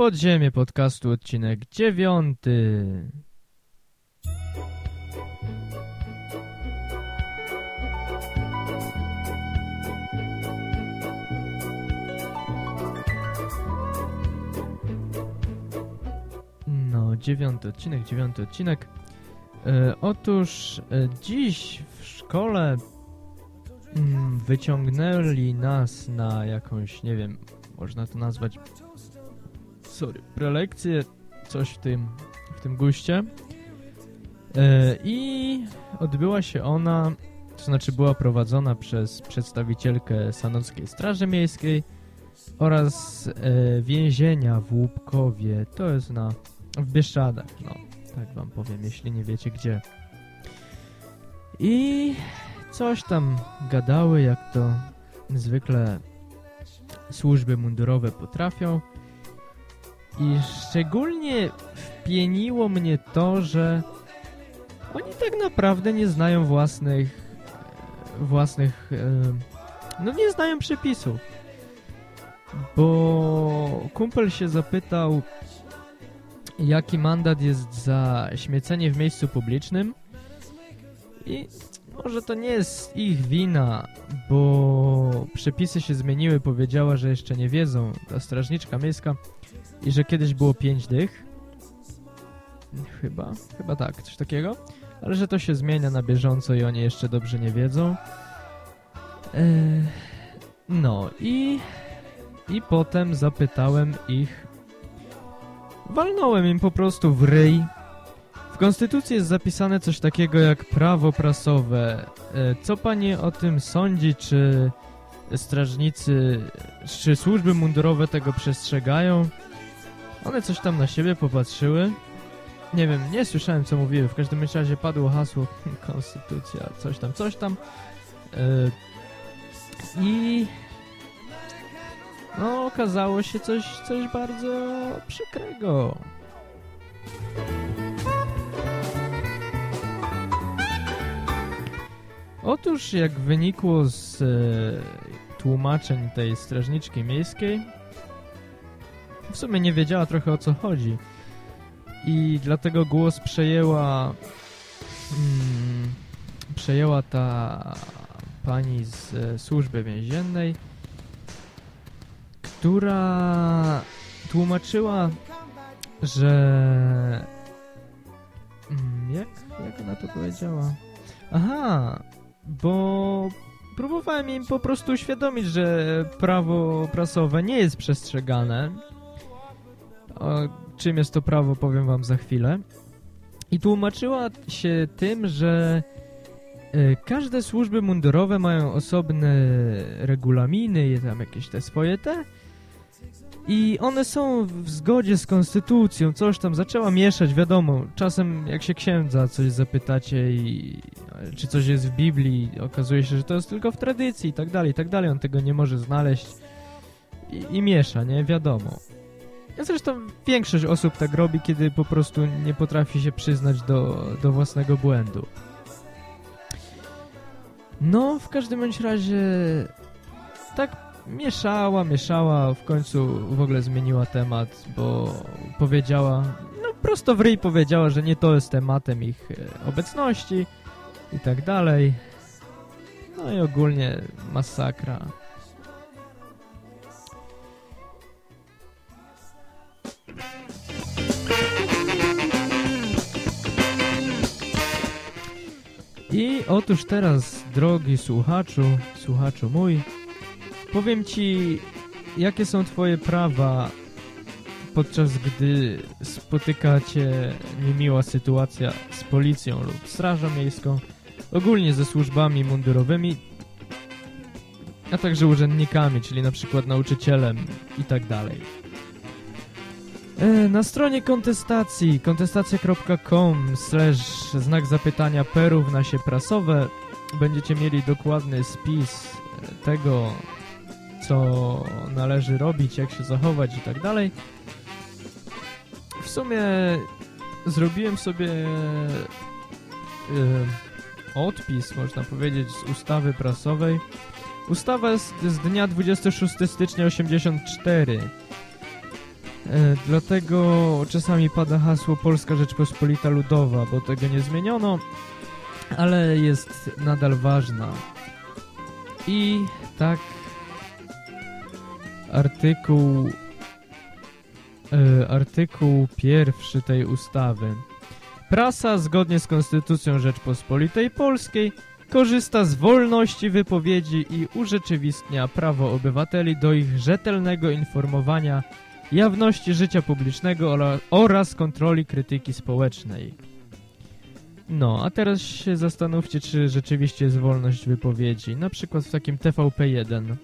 Podziemie podcastu, odcinek dziewiąty. No, dziewiąty odcinek, dziewiąty odcinek. E, otóż e, dziś w szkole mm, wyciągnęli nas na jakąś, nie wiem, można to nazwać sorry, prelekcję, coś w tym, w tym guście. E, I odbyła się ona, to znaczy była prowadzona przez przedstawicielkę Sanockiej Straży Miejskiej oraz e, więzienia w Łupkowie, to jest na, w Bieszczadach, no, tak wam powiem, jeśli nie wiecie gdzie. I coś tam gadały, jak to zwykle służby mundurowe potrafią. I szczególnie wpieniło mnie to, że oni tak naprawdę nie znają własnych własnych e, no nie znają przepisów. Bo kumpel się zapytał jaki mandat jest za śmiecenie w miejscu publicznym i może to nie jest ich wina, bo przepisy się zmieniły, powiedziała, że jeszcze nie wiedzą, ta strażniczka miejska i że kiedyś było 5 dych. Chyba, chyba tak, coś takiego. Ale że to się zmienia na bieżąco i oni jeszcze dobrze nie wiedzą. Eee, no i... I potem zapytałem ich... Walnąłem im po prostu w ryj. W Konstytucji jest zapisane coś takiego jak prawo prasowe. Eee, co pani o tym sądzi, czy strażnicy, czy służby mundurowe tego przestrzegają? One coś tam na siebie popatrzyły. Nie wiem, nie słyszałem co mówiły. W każdym razie padło hasło konstytucja, coś tam, coś tam. Yy, I no okazało się coś, coś bardzo przykrego. Otóż jak wynikło z e, tłumaczeń tej strażniczki miejskiej, w sumie nie wiedziała trochę o co chodzi. I dlatego głos przejęła mm, przejęła ta pani z e, służby więziennej, która tłumaczyła, że mm, jak, jak ona to powiedziała? Aha, bo próbowałem im po prostu uświadomić, że prawo prasowe nie jest przestrzegane o czym jest to prawo, powiem wam za chwilę. I tłumaczyła się tym, że y, każde służby mundurowe mają osobne regulaminy, tam jakieś te swoje te. I one są w zgodzie z konstytucją, coś tam zaczęła mieszać, wiadomo, czasem jak się księdza coś zapytacie i czy coś jest w Biblii, okazuje się, że to jest tylko w tradycji i tak dalej, i tak dalej, on tego nie może znaleźć i, i miesza, nie, wiadomo. Zresztą większość osób tak robi, kiedy po prostu nie potrafi się przyznać do, do własnego błędu. No, w każdym bądź razie tak mieszała, mieszała, w końcu w ogóle zmieniła temat, bo powiedziała, no prosto w ryj powiedziała, że nie to jest tematem ich e, obecności i tak dalej. No i ogólnie masakra. Otóż teraz, drogi słuchaczu, słuchaczu mój, powiem ci, jakie są twoje prawa, podczas gdy spotyka cię niemiła sytuacja z policją lub strażą miejską, ogólnie ze służbami mundurowymi, a także urzędnikami, czyli na przykład nauczycielem i tak dalej. E, na stronie kontestacji kontestacja.com slash znak zapytania się prasowe będziecie mieli dokładny spis tego, co należy robić, jak się zachować i tak dalej. W sumie zrobiłem sobie yy, odpis, można powiedzieć, z ustawy prasowej. Ustawa jest z dnia 26 stycznia 84 E, dlatego czasami pada hasło Polska Rzeczpospolita Ludowa, bo tego nie zmieniono, ale jest nadal ważna. I tak artykuł e, artykuł pierwszy tej ustawy. Prasa zgodnie z Konstytucją Rzeczpospolitej Polskiej korzysta z wolności wypowiedzi i urzeczywistnia prawo obywateli do ich rzetelnego informowania, jawności życia publicznego oraz kontroli krytyki społecznej. No, a teraz się zastanówcie, czy rzeczywiście jest wolność wypowiedzi. Na przykład w takim TVP1,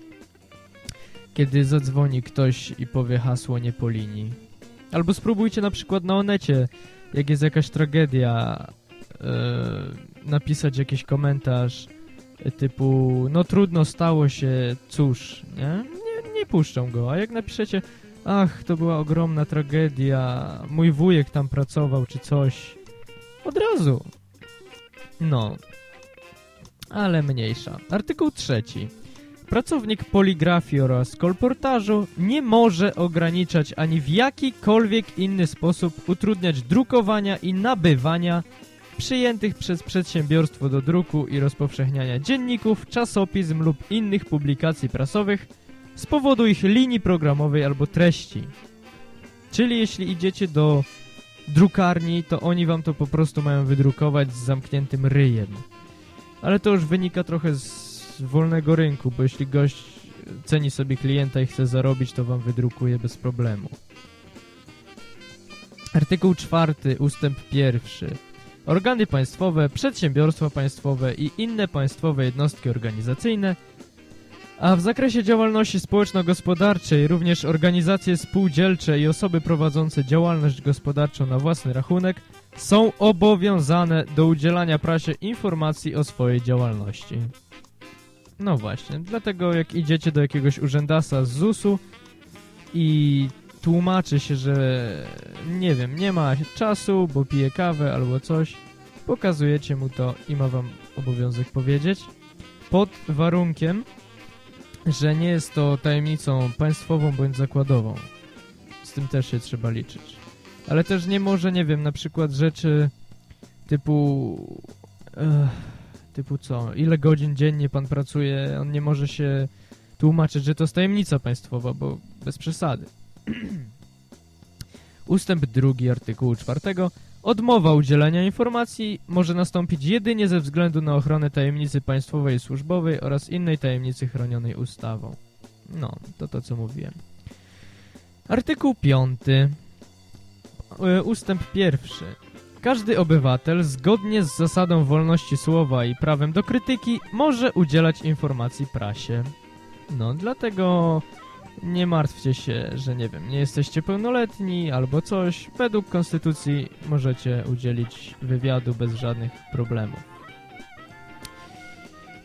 kiedy zadzwoni ktoś i powie hasło nie po linii. Albo spróbujcie na przykład na Onecie, jak jest jakaś tragedia, yy, napisać jakiś komentarz typu no trudno stało się, cóż, nie? Nie, nie puszczą go, a jak napiszecie ach, to była ogromna tragedia, mój wujek tam pracował czy coś, od razu. No. Ale mniejsza. Artykuł trzeci. Pracownik poligrafii oraz kolportażu nie może ograniczać ani w jakikolwiek inny sposób utrudniać drukowania i nabywania przyjętych przez przedsiębiorstwo do druku i rozpowszechniania dzienników, czasopism lub innych publikacji prasowych z powodu ich linii programowej albo treści. Czyli jeśli idziecie do drukarni, to oni wam to po prostu mają wydrukować z zamkniętym ryjem. Ale to już wynika trochę z wolnego rynku, bo jeśli gość ceni sobie klienta i chce zarobić, to wam wydrukuje bez problemu. Artykuł czwarty, ustęp pierwszy. Organy państwowe, przedsiębiorstwa państwowe i inne państwowe jednostki organizacyjne a w zakresie działalności społeczno-gospodarczej również organizacje spółdzielcze i osoby prowadzące działalność gospodarczą na własny rachunek są obowiązane do udzielania prasie informacji o swojej działalności. No właśnie, dlatego jak idziecie do jakiegoś urzędasa z ZUS-u i tłumaczy się, że nie wiem, nie ma czasu, bo pije kawę albo coś, pokazujecie mu to i ma wam obowiązek powiedzieć pod warunkiem, że nie jest to tajemnicą państwową bądź zakładową. Z tym też się trzeba liczyć. Ale też nie może, nie wiem, na przykład rzeczy typu... Uh, typu co? Ile godzin dziennie pan pracuje? On nie może się tłumaczyć, że to jest tajemnica państwowa, bo bez przesady. Ustęp drugi artykułu czwartego Odmowa udzielania informacji może nastąpić jedynie ze względu na ochronę tajemnicy państwowej i służbowej oraz innej tajemnicy chronionej ustawą. No, to to co mówiłem. Artykuł 5. E, ustęp pierwszy. Każdy obywatel, zgodnie z zasadą wolności słowa i prawem do krytyki, może udzielać informacji prasie. No, dlatego nie martwcie się, że nie wiem, nie jesteście pełnoletni albo coś. Według konstytucji możecie udzielić wywiadu bez żadnych problemów.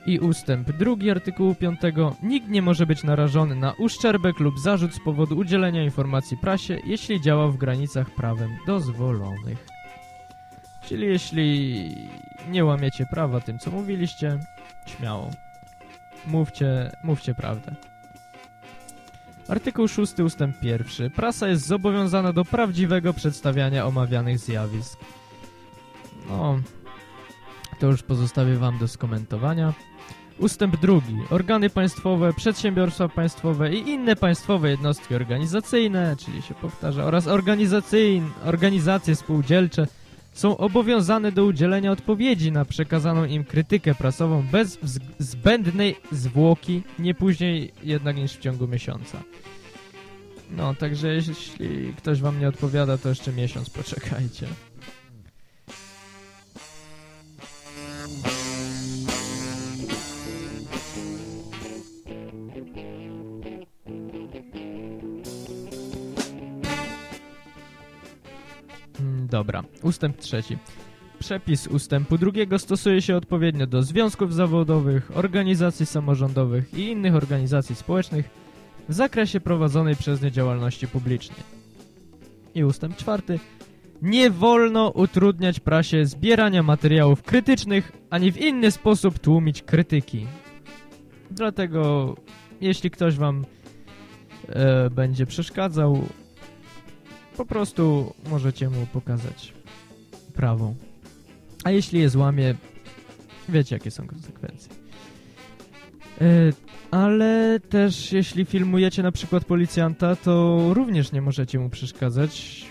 I ustęp drugi artykułu 5. Nikt nie może być narażony na uszczerbek lub zarzut z powodu udzielenia informacji prasie, jeśli działa w granicach prawem dozwolonych. Czyli jeśli nie łamiecie prawa tym, co mówiliście, śmiało. Mówcie, mówcie prawdę. Artykuł 6 ustęp 1. Prasa jest zobowiązana do prawdziwego przedstawiania omawianych zjawisk. No, to już pozostawię wam do skomentowania. Ustęp drugi. Organy państwowe, przedsiębiorstwa państwowe i inne państwowe jednostki organizacyjne, czyli się powtarza, oraz organizacje spółdzielcze są obowiązane do udzielenia odpowiedzi na przekazaną im krytykę prasową bez zbędnej zwłoki, nie później jednak niż w ciągu miesiąca. No, także jeśli ktoś wam nie odpowiada, to jeszcze miesiąc poczekajcie. Dobra, ustęp trzeci. Przepis ustępu drugiego stosuje się odpowiednio do związków zawodowych, organizacji samorządowych i innych organizacji społecznych w zakresie prowadzonej przez nie działalności publicznej. I ustęp czwarty. Nie wolno utrudniać prasie zbierania materiałów krytycznych, ani w inny sposób tłumić krytyki. Dlatego, jeśli ktoś wam e, będzie przeszkadzał, po prostu możecie mu pokazać prawą. A jeśli je złamie, wiecie jakie są konsekwencje. E, ale też jeśli filmujecie na przykład policjanta, to również nie możecie mu przeszkadzać,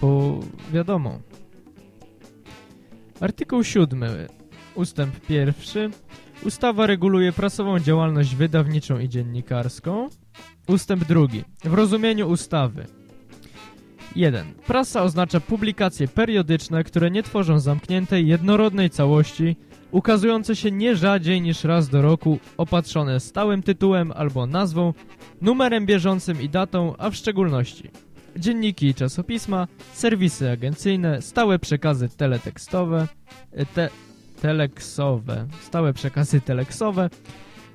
bo wiadomo. Artykuł 7, ustęp pierwszy. Ustawa reguluje prasową działalność wydawniczą i dziennikarską. Ustęp drugi. W rozumieniu ustawy 1. Prasa oznacza publikacje periodyczne, które nie tworzą zamkniętej, jednorodnej całości, ukazujące się nie rzadziej niż raz do roku, opatrzone stałym tytułem albo nazwą, numerem bieżącym i datą, a w szczególności dzienniki i czasopisma, serwisy agencyjne, stałe przekazy teletekstowe, e, te, teleksowe, stałe przekazy teleksowe,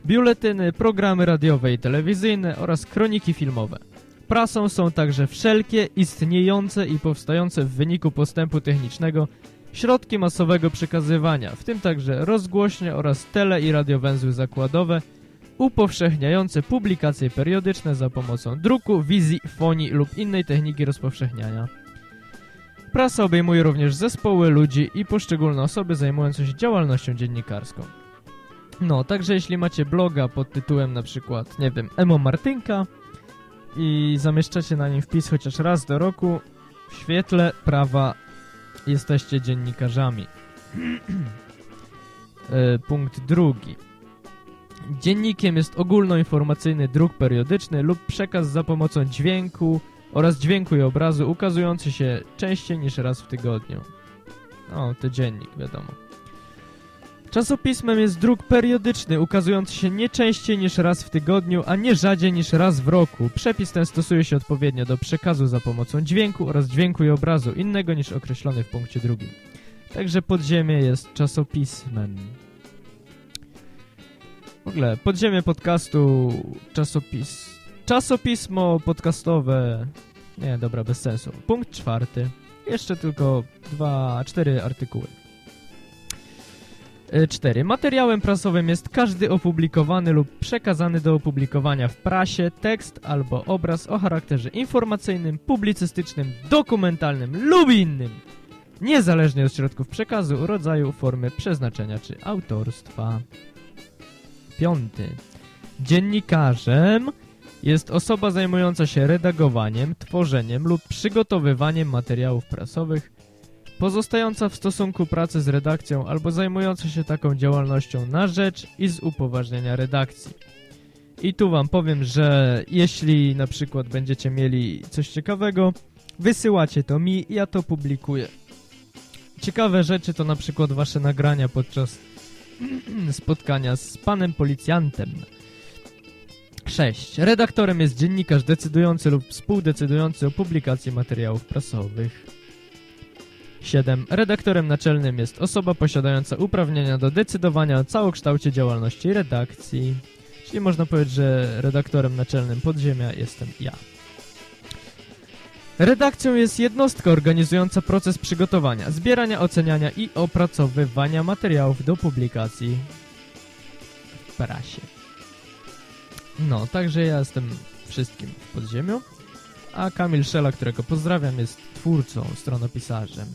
biuletyny, programy radiowe i telewizyjne oraz kroniki filmowe. Prasą są także wszelkie istniejące i powstające w wyniku postępu technicznego środki masowego przekazywania, w tym także rozgłośnie oraz tele- i radiowęzły zakładowe, upowszechniające publikacje periodyczne za pomocą druku, wizji, fonii lub innej techniki rozpowszechniania. Prasa obejmuje również zespoły ludzi i poszczególne osoby zajmujące się działalnością dziennikarską. No, także jeśli macie bloga pod tytułem na przykład, nie wiem, Emo Martynka i zamieszczacie na nim wpis chociaż raz do roku, w świetle prawa jesteście dziennikarzami. E, punkt drugi. Dziennikiem jest ogólnoinformacyjny druk periodyczny lub przekaz za pomocą dźwięku oraz dźwięku i obrazu ukazujący się częściej niż raz w tygodniu. O, to dziennik, wiadomo. Czasopismem jest druk periodyczny ukazujący się nie częściej niż raz w tygodniu, a nie rzadziej niż raz w roku. Przepis ten stosuje się odpowiednio do przekazu za pomocą dźwięku oraz dźwięku i obrazu innego niż określony w punkcie drugim. Także podziemie jest czasopismem. W ogóle, podziemie podcastu, czasopis... Czasopismo podcastowe... Nie, dobra, bez sensu. Punkt czwarty. Jeszcze tylko dwa, cztery artykuły. 4. Materiałem prasowym jest każdy opublikowany lub przekazany do opublikowania w prasie tekst albo obraz o charakterze informacyjnym, publicystycznym, dokumentalnym lub innym, niezależnie od środków przekazu, rodzaju, formy, przeznaczenia czy autorstwa. 5. Dziennikarzem jest osoba zajmująca się redagowaniem, tworzeniem lub przygotowywaniem materiałów prasowych pozostająca w stosunku pracy z redakcją albo zajmująca się taką działalnością na rzecz i z upoważnienia redakcji. I tu wam powiem, że jeśli na przykład będziecie mieli coś ciekawego, wysyłacie to mi, ja to publikuję. Ciekawe rzeczy to na przykład wasze nagrania podczas spotkania z panem policjantem. 6. Redaktorem jest dziennikarz decydujący lub współdecydujący o publikacji materiałów prasowych. 7. Redaktorem naczelnym jest osoba posiadająca uprawnienia do decydowania o całokształcie działalności redakcji. Czyli można powiedzieć, że redaktorem naczelnym podziemia jestem ja. Redakcją jest jednostka organizująca proces przygotowania, zbierania, oceniania i opracowywania materiałów do publikacji w prasie. No, także ja jestem wszystkim w podziemiu. A Kamil Szela, którego pozdrawiam, jest twórcą, stronopisarzem.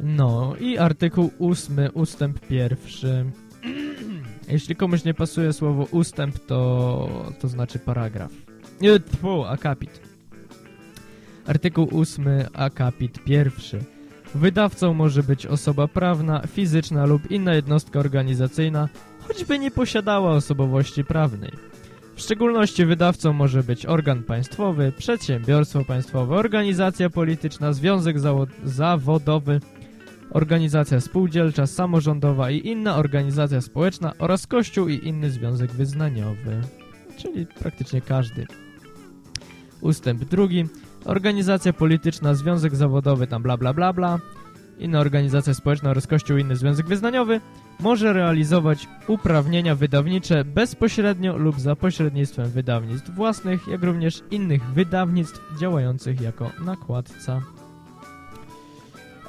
No i artykuł ósmy, ustęp pierwszy. Jeśli komuś nie pasuje słowo ustęp, to, to znaczy paragraf. Nie, tfu, akapit. Artykuł ósmy, akapit pierwszy. Wydawcą może być osoba prawna, fizyczna lub inna jednostka organizacyjna, choćby nie posiadała osobowości prawnej. W szczególności wydawcą może być organ państwowy, przedsiębiorstwo państwowe, organizacja polityczna, związek zawodowy, organizacja spółdzielcza, samorządowa i inna organizacja społeczna oraz kościół i inny związek wyznaniowy. Czyli praktycznie każdy. Ustęp drugi. Organizacja polityczna, związek zawodowy, tam bla bla bla bla, inna organizacja społeczna oraz kościół, inny związek wyznaniowy może realizować uprawnienia wydawnicze bezpośrednio lub za pośrednictwem wydawnictw własnych, jak również innych wydawnictw działających jako nakładca.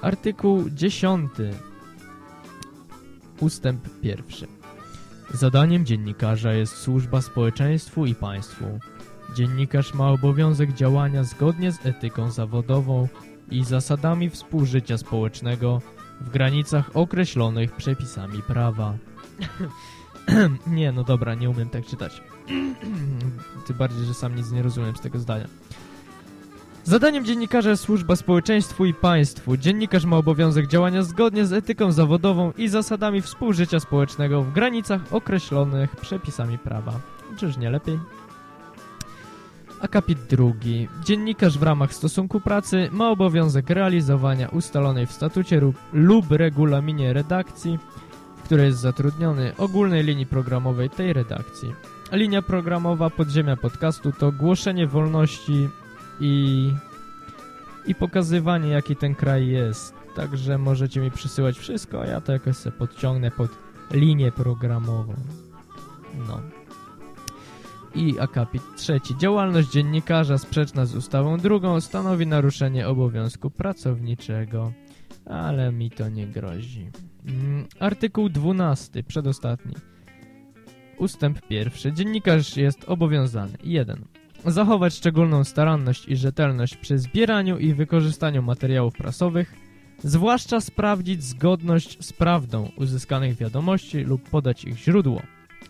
Artykuł 10. Ustęp pierwszy. Zadaniem dziennikarza jest służba społeczeństwu i państwu. Dziennikarz ma obowiązek działania zgodnie z etyką zawodową i zasadami współżycia społecznego w granicach określonych przepisami prawa. nie, no dobra, nie umiem tak czytać. Tym bardziej, że sam nic nie rozumiem z tego zdania. Zadaniem dziennikarza jest służba społeczeństwu i państwu. Dziennikarz ma obowiązek działania zgodnie z etyką zawodową i zasadami współżycia społecznego w granicach określonych przepisami prawa. Czyż nie lepiej? Akapit drugi. Dziennikarz w ramach stosunku pracy ma obowiązek realizowania ustalonej w statucie lub, regulaminie redakcji, w której jest zatrudniony, ogólnej linii programowej tej redakcji. Linia programowa podziemia podcastu to głoszenie wolności i, i pokazywanie jaki ten kraj jest. Także możecie mi przysyłać wszystko, a ja to jakoś sobie podciągnę pod linię programową. No. I akapit trzeci. Działalność dziennikarza sprzeczna z ustawą drugą stanowi naruszenie obowiązku pracowniczego. Ale mi to nie grozi. Mm, artykuł 12, przedostatni. Ustęp pierwszy. Dziennikarz jest obowiązany. 1 zachować szczególną staranność i rzetelność przy zbieraniu i wykorzystaniu materiałów prasowych, zwłaszcza sprawdzić zgodność z prawdą uzyskanych wiadomości lub podać ich źródło.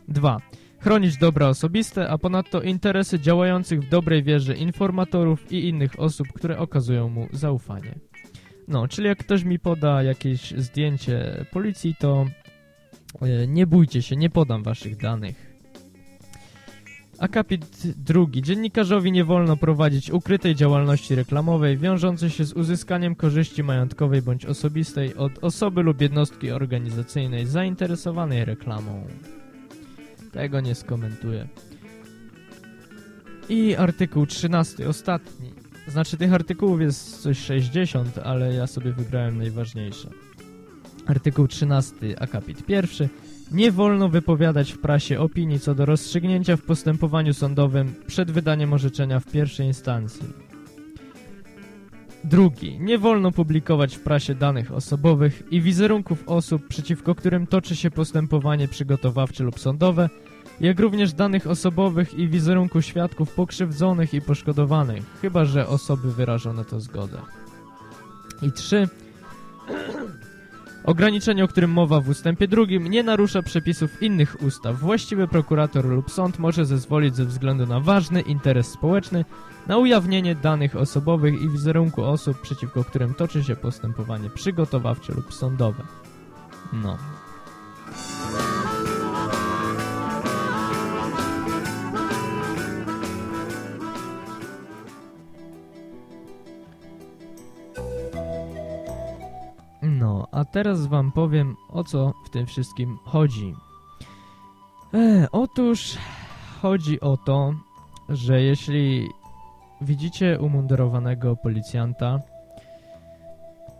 2. Chronić dobra osobiste, a ponadto interesy działających w dobrej wierze informatorów i innych osób, które okazują mu zaufanie. No, czyli jak ktoś mi poda jakieś zdjęcie policji, to e, nie bójcie się, nie podam waszych danych. Akapit drugi. Dziennikarzowi nie wolno prowadzić ukrytej działalności reklamowej wiążącej się z uzyskaniem korzyści majątkowej bądź osobistej od osoby lub jednostki organizacyjnej zainteresowanej reklamą. Tego nie skomentuję. I artykuł 13, ostatni. Znaczy tych artykułów jest coś 60, ale ja sobie wybrałem najważniejsze. Artykuł 13, akapit pierwszy. Nie wolno wypowiadać w prasie opinii co do rozstrzygnięcia w postępowaniu sądowym przed wydaniem orzeczenia w pierwszej instancji. Drugi. Nie wolno publikować w prasie danych osobowych i wizerunków osób, przeciwko którym toczy się postępowanie przygotowawcze lub sądowe, jak również danych osobowych i wizerunku świadków pokrzywdzonych i poszkodowanych, chyba że osoby wyrażą na to zgodę. I trzy. Ograniczenie, o którym mowa w ustępie drugim, nie narusza przepisów innych ustaw. Właściwy prokurator lub sąd może zezwolić ze względu na ważny interes społeczny na ujawnienie danych osobowych i wizerunku osób, przeciwko którym toczy się postępowanie przygotowawcze lub sądowe. No. Teraz wam powiem, o co w tym wszystkim chodzi. E, otóż chodzi o to, że jeśli widzicie umundurowanego policjanta,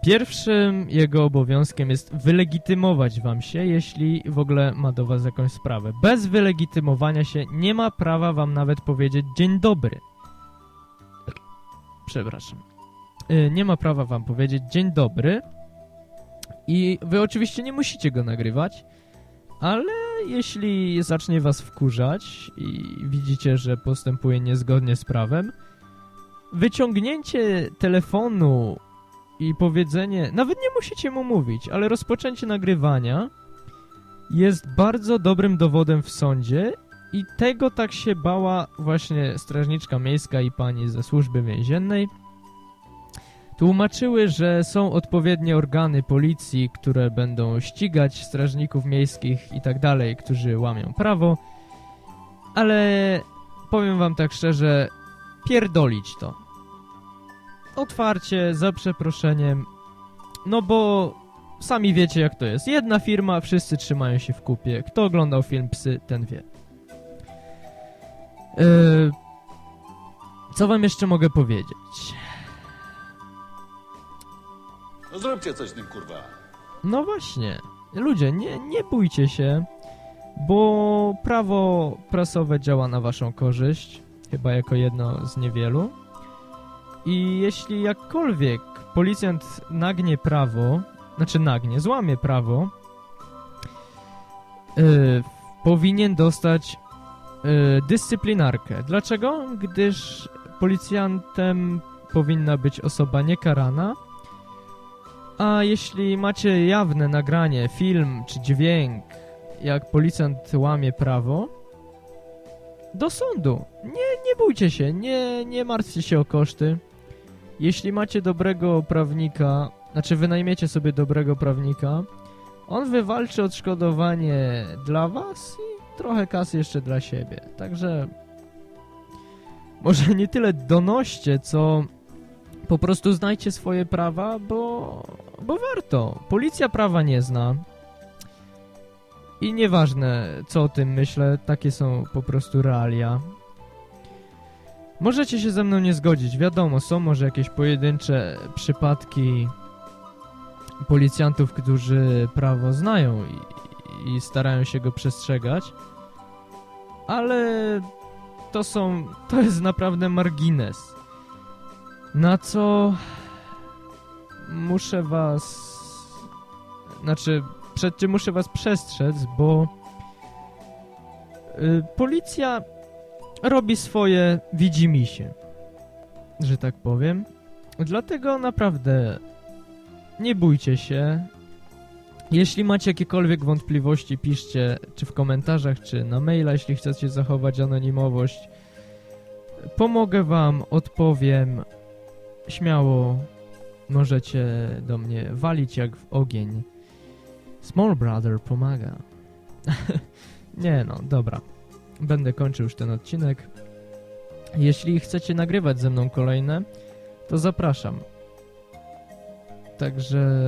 pierwszym jego obowiązkiem jest wylegitymować wam się, jeśli w ogóle ma do was jakąś sprawę. Bez wylegitymowania się nie ma prawa wam nawet powiedzieć dzień dobry. Przepraszam. E, nie ma prawa wam powiedzieć dzień dobry, i wy oczywiście nie musicie go nagrywać, ale jeśli zacznie was wkurzać i widzicie, że postępuje niezgodnie z prawem, wyciągnięcie telefonu i powiedzenie, nawet nie musicie mu mówić, ale rozpoczęcie nagrywania jest bardzo dobrym dowodem w sądzie i tego tak się bała właśnie strażniczka miejska i pani ze służby więziennej, Tłumaczyły, że są odpowiednie organy policji, które będą ścigać strażników miejskich i tak dalej, którzy łamią prawo, ale powiem wam tak szczerze, pierdolić to. Otwarcie, za przeproszeniem, no bo sami wiecie jak to jest. Jedna firma, wszyscy trzymają się w kupie. Kto oglądał film Psy, ten wie. Yy, co wam jeszcze mogę powiedzieć? No zróbcie coś z tym, kurwa. No właśnie. Ludzie, nie, nie bójcie się, bo prawo prasowe działa na waszą korzyść, chyba jako jedno z niewielu. I jeśli jakkolwiek policjant nagnie prawo, znaczy nagnie, złamie prawo, y, powinien dostać y, dyscyplinarkę. Dlaczego? Gdyż policjantem powinna być osoba niekarana, a jeśli macie jawne nagranie, film czy dźwięk, jak policjant łamie prawo, do sądu. Nie, nie bójcie się, nie, nie martwcie się o koszty. Jeśli macie dobrego prawnika, znaczy wynajmiecie sobie dobrego prawnika, on wywalczy odszkodowanie dla was i trochę kasy jeszcze dla siebie. Także może nie tyle donoście, co po prostu znajcie swoje prawa, bo, bo warto. Policja prawa nie zna. I nieważne, co o tym myślę, takie są po prostu realia. Możecie się ze mną nie zgodzić, wiadomo, są może jakieś pojedyncze przypadki policjantów, którzy prawo znają i, i starają się go przestrzegać, ale to są, to jest naprawdę margines. Na co muszę was, znaczy przed czym muszę was przestrzec, bo y, policja robi swoje widzimisię, że tak powiem. Dlatego naprawdę nie bójcie się. Jeśli macie jakiekolwiek wątpliwości, piszcie czy w komentarzach, czy na maila, jeśli chcecie zachować anonimowość. Pomogę wam, odpowiem. Śmiało możecie do mnie walić jak w ogień. Small Brother pomaga. Nie no, dobra. Będę kończył już ten odcinek. Jeśli chcecie nagrywać ze mną kolejne, to zapraszam. Także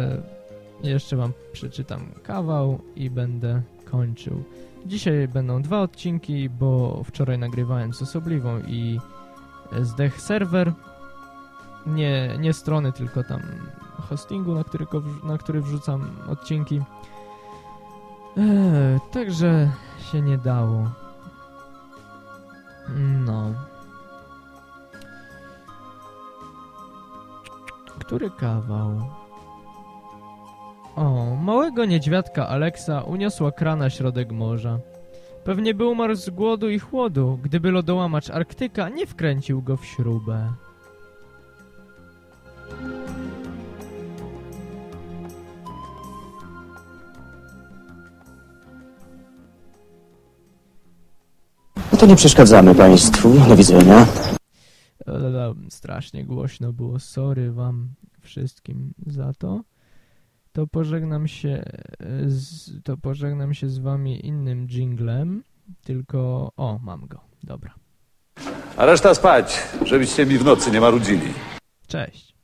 jeszcze wam przeczytam kawał i będę kończył. Dzisiaj będą dwa odcinki, bo wczoraj nagrywałem z Osobliwą i zdech serwer. Nie, nie strony, tylko tam hostingu, na który, na który wrzucam odcinki. Eee, także się nie dało. No. Który kawał? O, małego niedźwiadka Aleksa uniosła krana środek morza. Pewnie by umarł z głodu i chłodu, gdyby lodołamacz Arktyka nie wkręcił go w śrubę. No to nie przeszkadzamy Państwu. Do widzenia. E, Strasznie głośno było. Sorry wam wszystkim za to. To pożegnam się e, z, to pożegnam się z wami innym jinglem. Tylko... O, mam go. Dobra. A reszta spać, żebyście mi w nocy nie marudzili. Cześć.